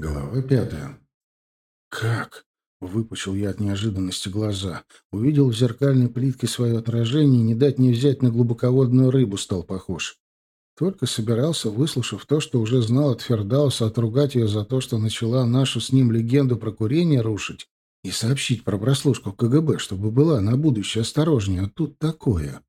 Глава пятая. «Как?» — выпучил я от неожиданности глаза. Увидел в зеркальной плитке свое отражение, не дать не взять на глубоководную рыбу стал похож. Только собирался, выслушав то, что уже знал от Фердауса, отругать ее за то, что начала нашу с ним легенду про курение рушить, и сообщить про прослушку КГБ, чтобы была на будущее осторожнее. А тут такое.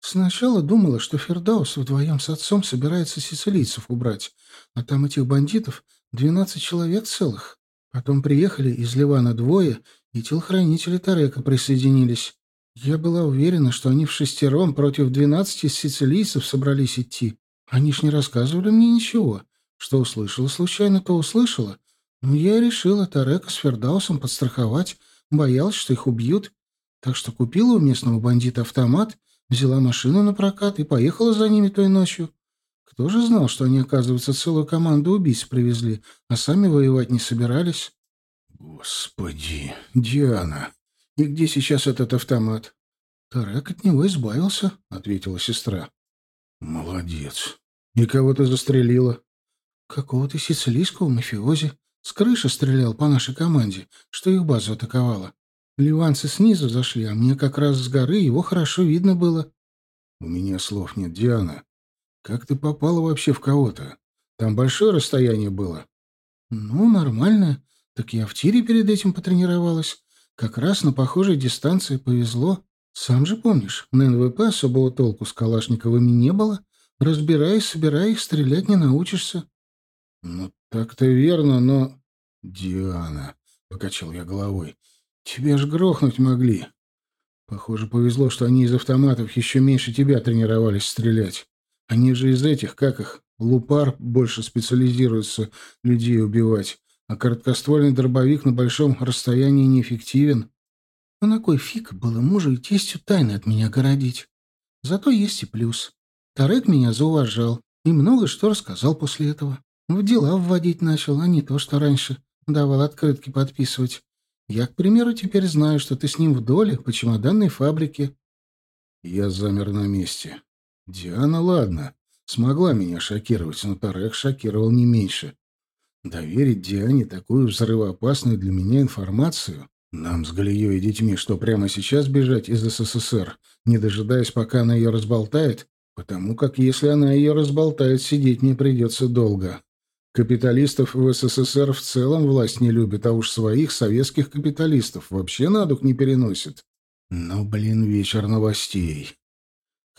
Сначала думала, что Фердаус вдвоем с отцом собирается сицилийцев убрать, а там этих бандитов Двенадцать человек целых. Потом приехали из Ливана двое, и телохранители Тарека присоединились. Я была уверена, что они в шестером против двенадцати сицилийцев собрались идти. Они ж не рассказывали мне ничего. Что услышала случайно, то услышала. Но я решила Тарека с Фердаусом подстраховать, боялась, что их убьют. Так что купила у местного бандита автомат, взяла машину на прокат и поехала за ними той ночью. Кто же знал, что они, оказывается, целую команду убийц привезли, а сами воевать не собирались? Господи, Диана, и где сейчас этот автомат? Тарек от него избавился, ответила сестра. Молодец. И кого ты застрелила? Какого-то сицилийского мафиози. С крыши стрелял по нашей команде, что их базу атаковала. Ливанцы снизу зашли, а мне как раз с горы его хорошо видно было. У меня слов нет, Диана. Как ты попала вообще в кого-то? Там большое расстояние было? Ну, нормально. Так я в тире перед этим потренировалась. Как раз на похожей дистанции повезло. Сам же помнишь, на НВП особого толку с Калашниковыми не было. Разбираясь, собирая их, стрелять не научишься. Ну, так-то верно, но... Диана, — покачал я головой, — тебя ж грохнуть могли. Похоже, повезло, что они из автоматов еще меньше тебя тренировались стрелять. Они же из этих, как их, лупар больше специализируются людей убивать, а короткоствольный дробовик на большом расстоянии неэффективен. А на кой фиг было мужу и тестю тайны от меня городить? Зато есть и плюс. Тарек меня зауважал и много что рассказал после этого. В дела вводить начал, а не то, что раньше давал открытки подписывать. Я, к примеру, теперь знаю, что ты с ним в доле по чемоданной фабрике. Я замер на месте. Диана, ладно, смогла меня шокировать, но Тарек шокировал не меньше. Доверить Диане такую взрывоопасную для меня информацию? Нам с Галией и детьми что, прямо сейчас бежать из СССР, не дожидаясь, пока она ее разболтает? Потому как если она ее разболтает, сидеть мне придется долго. Капиталистов в СССР в целом власть не любит, а уж своих советских капиталистов вообще на дух не переносит. Но, блин, вечер новостей.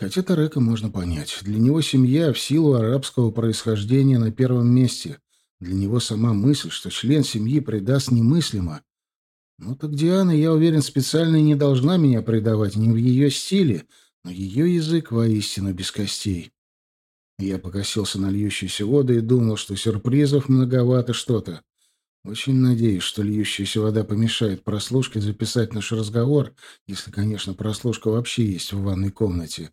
Хотя Тарека можно понять. Для него семья в силу арабского происхождения на первом месте. Для него сама мысль, что член семьи предаст, немыслимо. Ну так Диана, я уверен, специально не должна меня предавать не в ее стиле, но ее язык воистину без костей. Я покосился на льющуюся воду и думал, что сюрпризов многовато что-то. Очень надеюсь, что льющаяся вода помешает прослушке записать наш разговор, если, конечно, прослушка вообще есть в ванной комнате.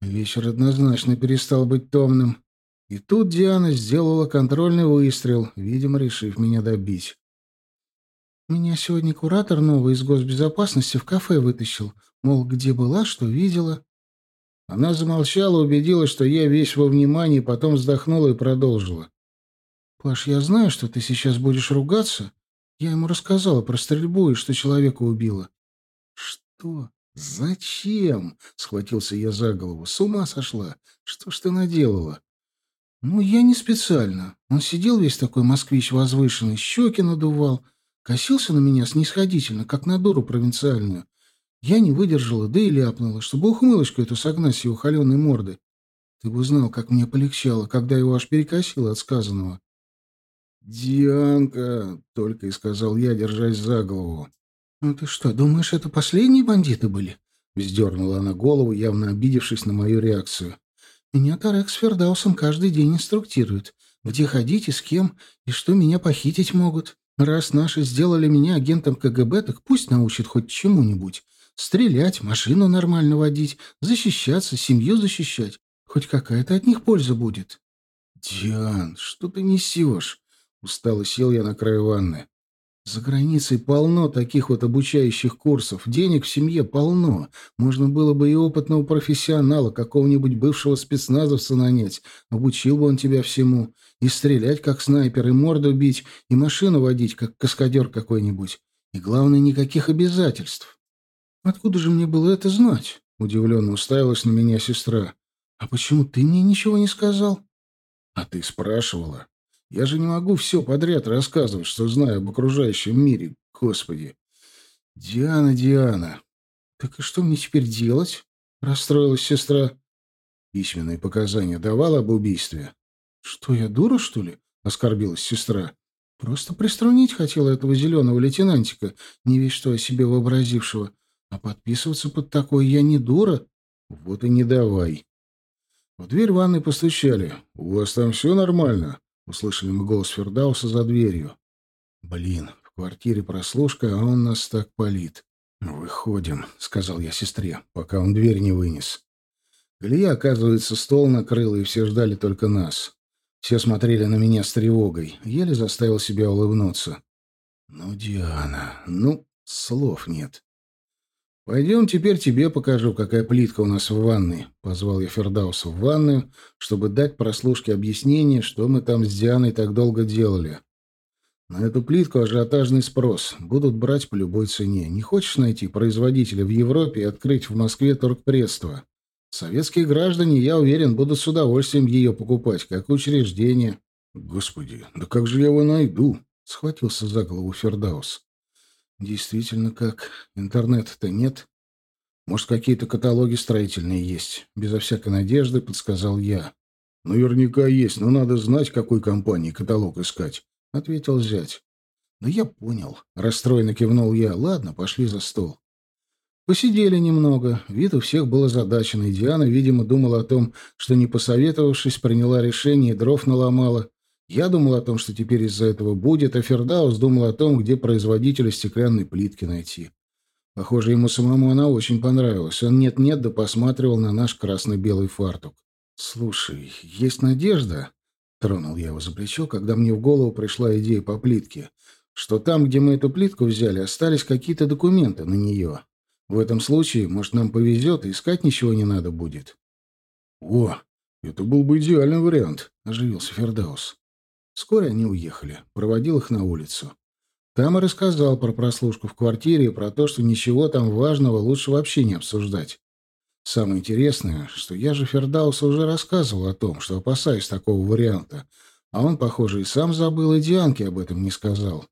Вечер однозначно перестал быть томным. И тут Диана сделала контрольный выстрел, видимо, решив меня добить. «Меня сегодня куратор новый из госбезопасности в кафе вытащил. Мол, где была, что видела». Она замолчала, убедилась, что я весь во внимании, потом вздохнула и продолжила. «Паш, я знаю, что ты сейчас будешь ругаться. Я ему рассказала про стрельбу и что человека убила». «Что?» «Зачем?» — схватился я за голову. «С ума сошла! Что ж ты наделала?» «Ну, я не специально. Он сидел весь такой москвич возвышенный, щеки надувал, косился на меня снисходительно, как на дуру провинциальную. Я не выдержала, да и ляпнула, чтобы ухмылочку эту согнать с его холеной морды. Ты бы знал, как мне полегчало, когда его аж перекосило от сказанного». «Дианка!» — только и сказал я, держась за голову. «Ну ты что, думаешь, это последние бандиты были?» Вздернула она голову, явно обидевшись на мою реакцию. «Меня Тарек с Фердаусом каждый день инструктирует, где ходить и с кем, и что меня похитить могут. Раз наши сделали меня агентом КГБ, так пусть научат хоть чему-нибудь. Стрелять, машину нормально водить, защищаться, семью защищать. Хоть какая-то от них польза будет». «Диан, что ты несешь?» Устало сел я на край ванны. За границей полно таких вот обучающих курсов, денег в семье полно. Можно было бы и опытного профессионала, какого-нибудь бывшего спецназовца нанять. Обучил бы он тебя всему. И стрелять, как снайпер, и морду бить, и машину водить, как каскадер какой-нибудь. И главное, никаких обязательств. Откуда же мне было это знать? Удивленно уставилась на меня сестра. А почему ты мне ничего не сказал? А ты спрашивала. Я же не могу все подряд рассказывать, что знаю об окружающем мире. Господи. Диана, Диана. Так и что мне теперь делать? Расстроилась сестра. Письменные показания давала об убийстве. Что, я дура, что ли? Оскорбилась сестра. Просто приструнить хотела этого зеленого лейтенантика, не весь что о себе вообразившего. А подписываться под такое я не дура. Вот и не давай. В дверь ванной постучали. «У вас там все нормально?» Услышали мы голос Фердауса за дверью. «Блин, в квартире прослушка, а он нас так палит». «Выходим», — сказал я сестре, пока он дверь не вынес. Галия, оказывается, стол накрыла, и все ждали только нас. Все смотрели на меня с тревогой. Еле заставил себя улыбнуться. «Ну, Диана, ну, слов нет». «Пойдем, теперь тебе покажу, какая плитка у нас в ванной», — позвал я Фердауса в ванную, чтобы дать прослушке объяснение, что мы там с Дианой так долго делали. На эту плитку ажиотажный спрос. Будут брать по любой цене. Не хочешь найти производителя в Европе и открыть в Москве торгпредство? Советские граждане, я уверен, будут с удовольствием ее покупать, как учреждение. Господи, да как же я его найду? Схватился за голову Фердаус. Действительно, как? Интернета-то нет. Может, какие-то каталоги строительные есть? Безо всякой надежды подсказал я. Наверняка есть, но надо знать, какой компании каталог искать, ответил зять. Да я понял. Расстроенно кивнул я. Ладно, пошли за стол. Посидели немного. Вид у всех был озадаченный. Диана, видимо, думала о том, что, не посоветовавшись, приняла решение и дров наломала. Я думал о том, что теперь из-за этого будет, а Фердаус думал о том, где производителя стеклянной плитки найти. Похоже, ему самому она очень понравилась. Он нет-нет, да посматривал на наш красно-белый фартук. «Слушай, есть надежда?» — тронул я его за плечо, когда мне в голову пришла идея по плитке. «Что там, где мы эту плитку взяли, остались какие-то документы на нее. В этом случае, может, нам повезет, и искать ничего не надо будет». «О, это был бы идеальный вариант», — оживился Фердаус. Вскоре они уехали. Проводил их на улицу. Там и рассказал про прослушку в квартире и про то, что ничего там важного лучше вообще не обсуждать. Самое интересное, что я же Фердаусу уже рассказывал о том, что опасаюсь такого варианта, а он, похоже, и сам забыл, и Дианке об этом не сказал.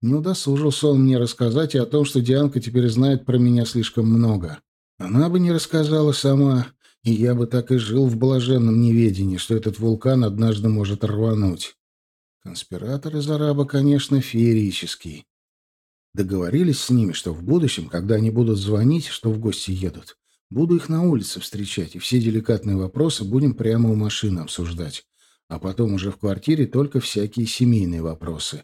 Не удосужился он мне рассказать и о том, что Дианка теперь знает про меня слишком много. Она бы не рассказала сама, и я бы так и жил в блаженном неведении, что этот вулкан однажды может рвануть. Конспиратор из араба, конечно, феерический. Договорились с ними, что в будущем, когда они будут звонить, что в гости едут, буду их на улице встречать, и все деликатные вопросы будем прямо у машины обсуждать. А потом уже в квартире только всякие семейные вопросы.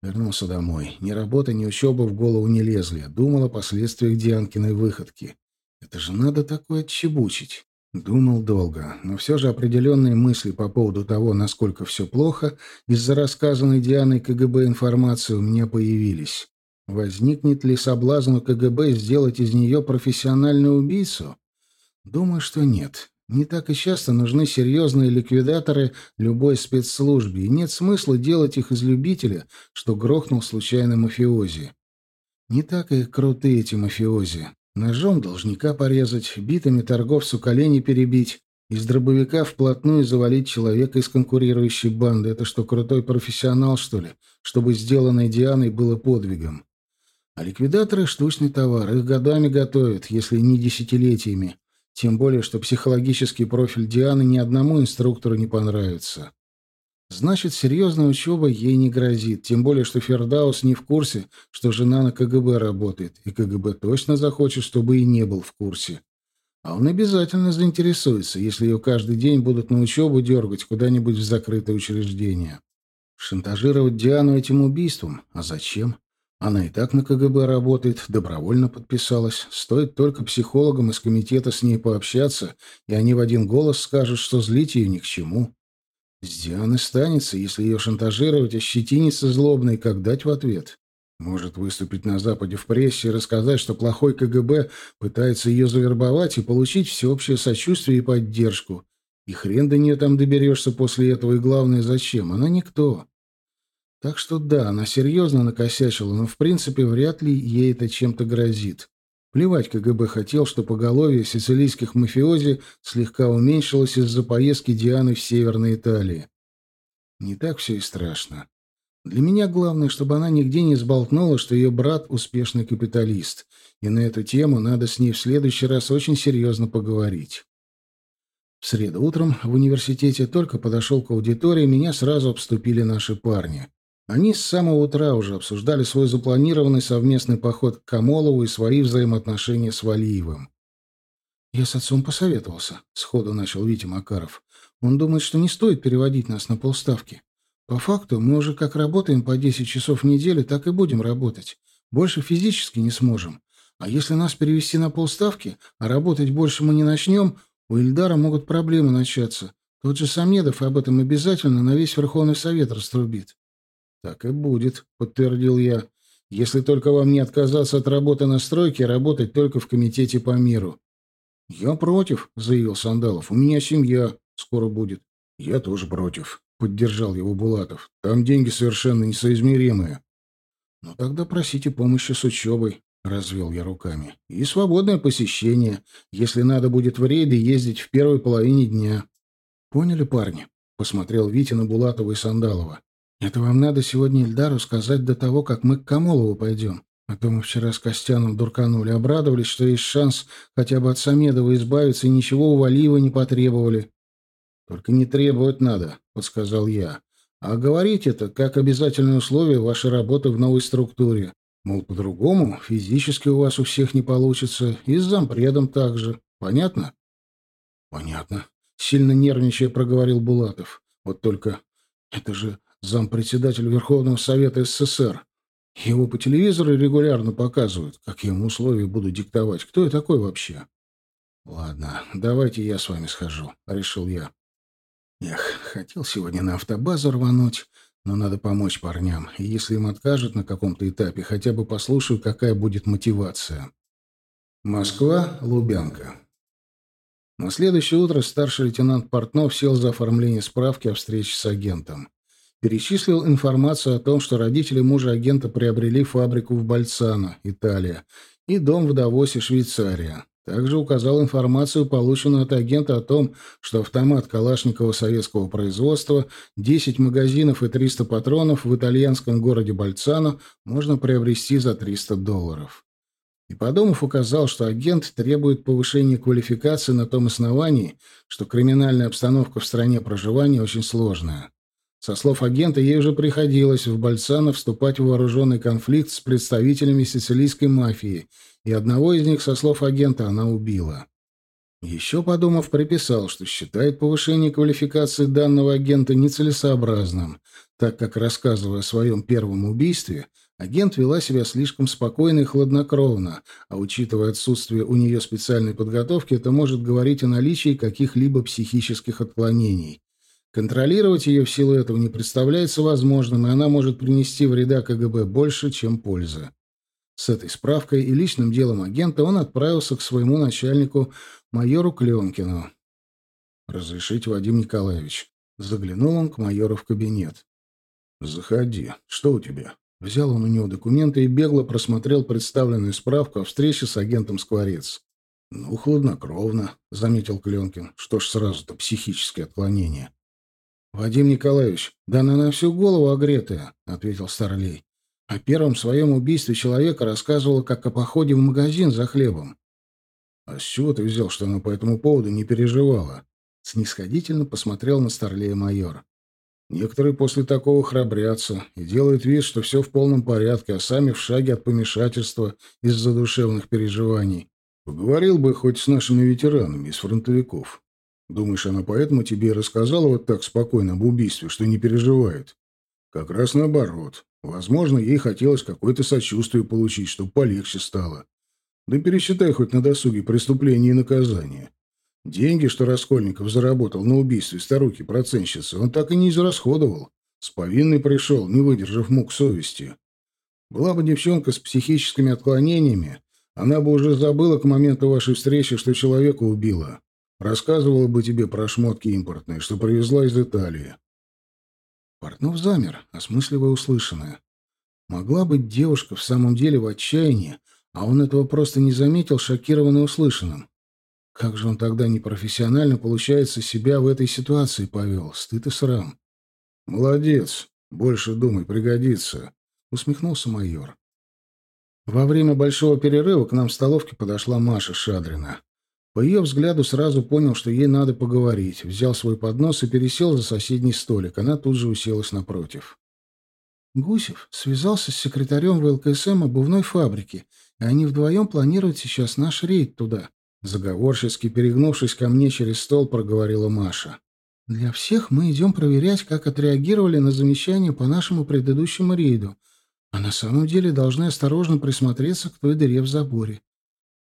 Вернулся домой. Ни работа, ни учеба в голову не лезли. Думал о последствиях Дианкиной выходки. Это же надо такое отчебучить. Думал долго, но все же определенные мысли по поводу того, насколько все плохо, из-за рассказанной Дианой КГБ информации у меня появились. Возникнет ли соблазн у КГБ сделать из нее профессиональную убийцу? Думаю, что нет. Не так и часто нужны серьезные ликвидаторы любой спецслужбе, и нет смысла делать их из любителя, что грохнул случайно мафиози. Не так и крутые эти мафиози. Ножом должника порезать, битами торговцу колени перебить, из дробовика вплотную завалить человека из конкурирующей банды. Это что, крутой профессионал, что ли? Чтобы сделанное Дианой было подвигом. А ликвидаторы — штучный товар. Их годами готовят, если не десятилетиями. Тем более, что психологический профиль Дианы ни одному инструктору не понравится. Значит, серьезная учеба ей не грозит, тем более, что Фердаус не в курсе, что жена на КГБ работает, и КГБ точно захочет, чтобы и не был в курсе. А он обязательно заинтересуется, если ее каждый день будут на учебу дергать куда-нибудь в закрытое учреждение. Шантажировать Диану этим убийством? А зачем? Она и так на КГБ работает, добровольно подписалась. Стоит только психологам из комитета с ней пообщаться, и они в один голос скажут, что злить ее ни к чему. С Дианы станется, если ее шантажировать, ощетиниться злобной, как дать в ответ. Может выступить на Западе в прессе и рассказать, что плохой КГБ пытается ее завербовать и получить всеобщее сочувствие и поддержку. И хрен до нее там доберешься после этого, и главное, зачем? Она никто. Так что да, она серьезно накосячила, но в принципе вряд ли ей это чем-то грозит. Плевать КГБ хотел, что поголовье сицилийских мафиози слегка уменьшилось из-за поездки Дианы в Северной Италии. Не так все и страшно. Для меня главное, чтобы она нигде не сболтнула, что ее брат — успешный капиталист, и на эту тему надо с ней в следующий раз очень серьезно поговорить. В среду утром в университете только подошел к аудитории, меня сразу обступили наши парни. Они с самого утра уже обсуждали свой запланированный совместный поход к Камолову и свои взаимоотношения с Валиевым. «Я с отцом посоветовался», — сходу начал Витя Макаров. «Он думает, что не стоит переводить нас на полставки. По факту мы уже как работаем по 10 часов в неделю, так и будем работать. Больше физически не сможем. А если нас перевести на полставки, а работать больше мы не начнем, у Ильдара могут проблемы начаться. Тот же Самедов об этом обязательно на весь Верховный Совет раструбит. «Так и будет», — подтвердил я. «Если только вам не отказаться от работы на стройке работать только в комитете по миру». «Я против», — заявил Сандалов. «У меня семья скоро будет». «Я тоже против», — поддержал его Булатов. «Там деньги совершенно несоизмеримые». «Ну тогда просите помощи с учебой», — развел я руками. «И свободное посещение, если надо будет в рейды ездить в первой половине дня». «Поняли, парни?» — посмотрел Витя на Булатова и Сандалова. «Это вам надо сегодня Ильдару сказать до того, как мы к Камолову пойдем. А то мы вчера с Костяном дурканули, обрадовались, что есть шанс хотя бы от Самедова избавиться, и ничего у Валиева не потребовали. «Только не требовать надо», — подсказал я. «А говорить это как обязательное условие вашей работы в новой структуре. Мол, по-другому физически у вас у всех не получится, и с зампредом также. Понятно?» «Понятно», — сильно нервничая проговорил Булатов. «Вот только это же зампредседатель Верховного Совета СССР. Его по телевизору регулярно показывают. Как я ему условия буду диктовать? Кто я такой вообще?» «Ладно, давайте я с вами схожу», — решил я. Эх, хотел сегодня на автобазу рвануть, но надо помочь парням. И если им откажут на каком-то этапе, хотя бы послушаю, какая будет мотивация. Москва, Лубянка. На следующее утро старший лейтенант Портнов сел за оформление справки о встрече с агентом. Перечислил информацию о том, что родители мужа агента приобрели фабрику в Бальцано, Италия, и дом в Давосе, Швейцария. Также указал информацию, полученную от агента о том, что автомат Калашникова советского производства, 10 магазинов и 300 патронов в итальянском городе Бальцано можно приобрести за 300 долларов. И подумав, указал, что агент требует повышения квалификации на том основании, что криминальная обстановка в стране проживания очень сложная. Со слов агента, ей уже приходилось в Бальцано вступать в вооруженный конфликт с представителями сицилийской мафии – и одного из них, со слов агента, она убила. Еще подумав, приписал, что считает повышение квалификации данного агента нецелесообразным, так как, рассказывая о своем первом убийстве, агент вела себя слишком спокойно и хладнокровно, а учитывая отсутствие у нее специальной подготовки, это может говорить о наличии каких-либо психических отклонений. Контролировать ее в силу этого не представляется возможным, и она может принести вреда КГБ больше, чем пользы. С этой справкой и личным делом агента он отправился к своему начальнику, майору Кленкину. «Разрешите, Вадим Николаевич». Заглянул он к майору в кабинет. «Заходи. Что у тебя?» Взял он у него документы и бегло просмотрел представленную справку о встрече с агентом Скворец. «Ну, хладнокровно», — заметил Кленкин. «Что ж сразу-то психическое отклонение?» «Вадим Николаевич, да она на всю голову огретая», — ответил Старлей. О первом своем убийстве человека рассказывала как о походе в магазин за хлебом. «А с чего ты взял, что она по этому поводу не переживала?» Снисходительно посмотрел на Старлея майор. «Некоторые после такого храбрятся и делают вид, что все в полном порядке, а сами в шаге от помешательства из-за душевных переживаний. Поговорил бы хоть с нашими ветеранами из фронтовиков. Думаешь, она поэтому тебе и рассказала вот так спокойно об убийстве, что не переживает? Как раз наоборот. Возможно, ей хотелось какое-то сочувствие получить, чтобы полегче стало. Да пересчитай хоть на досуге преступления и наказания. Деньги, что Раскольников заработал на убийстве старухи-проценщицы, он так и не израсходовал. С повинной пришел, не выдержав мук совести. Была бы девчонка с психическими отклонениями, она бы уже забыла к моменту вашей встречи, что человека убила. Рассказывала бы тебе про шмотки импортные, что привезла из Италии. Портнов замер, осмысливая услышанное. Могла быть девушка в самом деле в отчаянии, а он этого просто не заметил, шокированный услышанным. Как же он тогда непрофессионально, получается, себя в этой ситуации повел? Стыд и срам. «Молодец. Больше думай, пригодится», — усмехнулся майор. Во время большого перерыва к нам в столовке подошла Маша Шадрина. По ее взгляду сразу понял, что ей надо поговорить. Взял свой поднос и пересел за соседний столик. Она тут же уселась напротив. Гусев связался с секретарем ВЛКСМ обувной фабрики, и они вдвоем планируют сейчас наш рейд туда. Заговорчески перегнувшись ко мне через стол, проговорила Маша. Для всех мы идем проверять, как отреагировали на замечание по нашему предыдущему рейду, а на самом деле должны осторожно присмотреться к той дыре в заборе.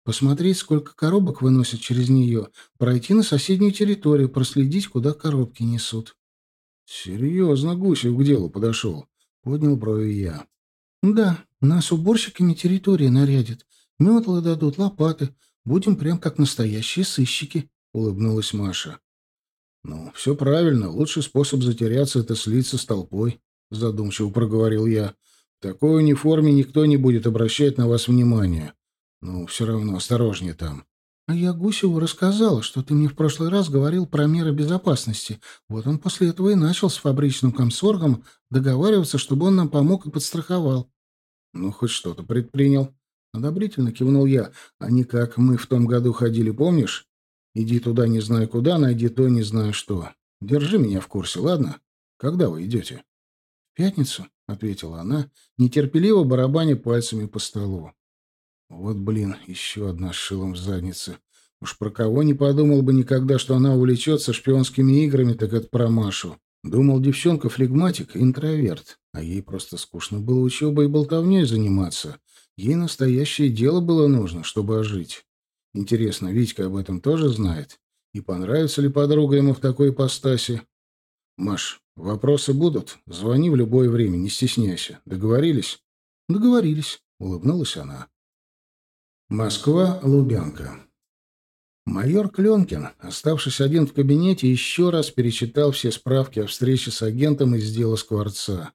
Посмотреть, сколько коробок выносят через нее, пройти на соседнюю территорию, проследить, куда коробки несут. Серьезно Гусев к делу подошел. Поднял брови я. Да, нас уборщиками территории нарядят. Метлы дадут, лопаты. Будем прям как настоящие сыщики, улыбнулась Маша. Ну, все правильно. Лучший способ затеряться — это слиться с толпой, задумчиво проговорил я. В такой униформе никто не будет обращать на вас внимания. Ну, все равно осторожнее там. А я Гусеву рассказала, что ты мне в прошлый раз говорил про меры безопасности. Вот он после этого и начал с фабричным комсоргом договариваться, чтобы он нам помог и подстраховал. Ну, хоть что-то предпринял. Одобрительно кивнул я. А не как мы в том году ходили, помнишь? Иди туда не знаю куда, найди то не знаю что. Держи меня в курсе, ладно? Когда вы идете? В пятницу, — ответила она, нетерпеливо барабаня пальцами по столу. Вот, блин, еще одна с шилом в заднице. Уж про кого не подумал бы никогда, что она увлечется шпионскими играми, так это про Машу. Думал, девчонка флегматик, интроверт, а ей просто скучно было учебой и болтовней заниматься. Ей настоящее дело было нужно, чтобы ожить. Интересно, Витька об этом тоже знает? И понравится ли подруга ему в такой ипостаси? Маш, вопросы будут? Звони в любое время, не стесняйся. Договорились? Договорились, улыбнулась она. Москва, Лубянка. Майор Кленкин, оставшись один в кабинете, еще раз перечитал все справки о встрече с агентом из дела Скворца.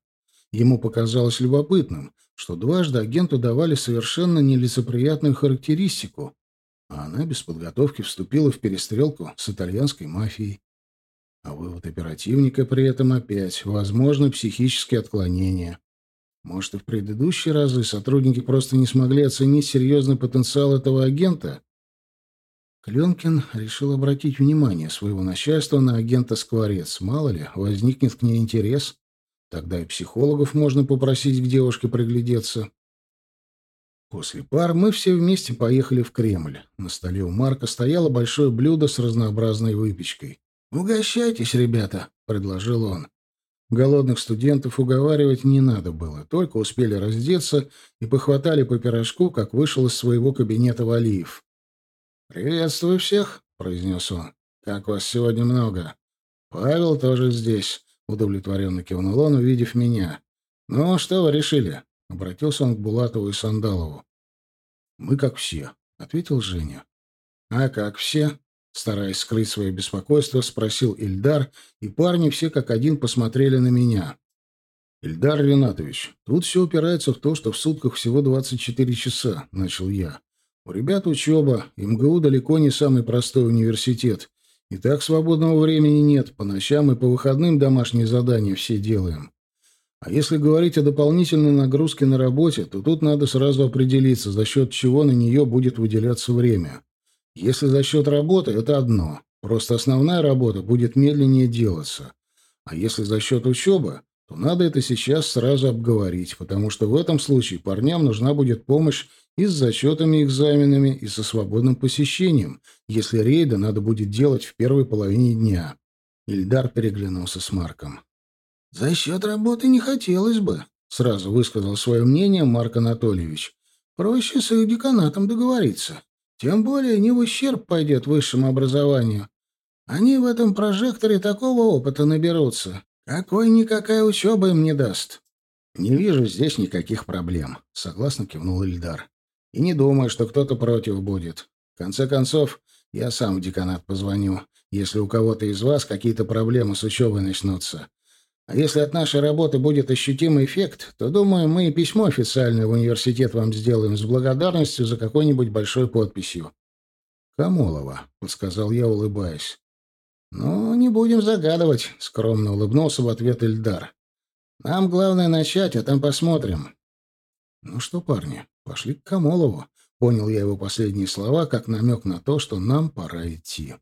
Ему показалось любопытным, что дважды агенту давали совершенно нелицеприятную характеристику, а она без подготовки вступила в перестрелку с итальянской мафией. А вывод оперативника при этом опять, возможно, психические отклонения. Может, и в предыдущие разы сотрудники просто не смогли оценить серьезный потенциал этого агента? Кленкин решил обратить внимание своего начальства на агента Скворец. Мало ли, возникнет к ней интерес. Тогда и психологов можно попросить к девушке приглядеться. После пар мы все вместе поехали в Кремль. На столе у Марка стояло большое блюдо с разнообразной выпечкой. «Угощайтесь, ребята», — предложил он. Голодных студентов уговаривать не надо было, только успели раздеться и похватали по пирожку, как вышел из своего кабинета Валиев. «Приветствую всех», — произнес он. «Как вас сегодня много?» «Павел тоже здесь», — удовлетворенно кивнул он, увидев меня. «Ну, что вы решили?» — обратился он к Булатову и Сандалову. «Мы как все», — ответил Женя. «А как все?» Стараясь скрыть свое беспокойство, спросил Ильдар, и парни все как один посмотрели на меня. «Ильдар Ренатович, тут все упирается в то, что в сутках всего 24 часа», — начал я. «У ребят учеба, МГУ далеко не самый простой университет. И так свободного времени нет, по ночам и по выходным домашние задания все делаем. А если говорить о дополнительной нагрузке на работе, то тут надо сразу определиться, за счет чего на нее будет выделяться время. Если за счет работы, это одно. Просто основная работа будет медленнее делаться. А если за счет учебы, то надо это сейчас сразу обговорить, потому что в этом случае парням нужна будет помощь и с зачетами экзаменами, и со свободным посещением, если рейды надо будет делать в первой половине дня. Ильдар переглянулся с Марком. «За счет работы не хотелось бы», — сразу высказал свое мнение Марк Анатольевич. «Проще с их деканатом договориться. Тем более не в ущерб пойдет высшему образованию. Они в этом прожекторе такого опыта наберутся, какой никакая учеба им не даст. «Не вижу здесь никаких проблем», — согласно кивнул Ильдар. «И не думаю, что кто-то против будет. В конце концов, я сам в деканат позвоню, если у кого-то из вас какие-то проблемы с учебой начнутся. А если от нашей работы будет ощутимый эффект, то, думаю, мы и письмо официальное в университет вам сделаем с благодарностью за какой-нибудь большой подписью». «Камолова», — подсказал я, улыбаясь. «Ну, не будем загадывать», — скромно улыбнулся в ответ Ильдар. «Нам главное начать, а там посмотрим». «Ну что, парни, пошли к Камолову», — понял я его последние слова как намек на то, что нам пора идти.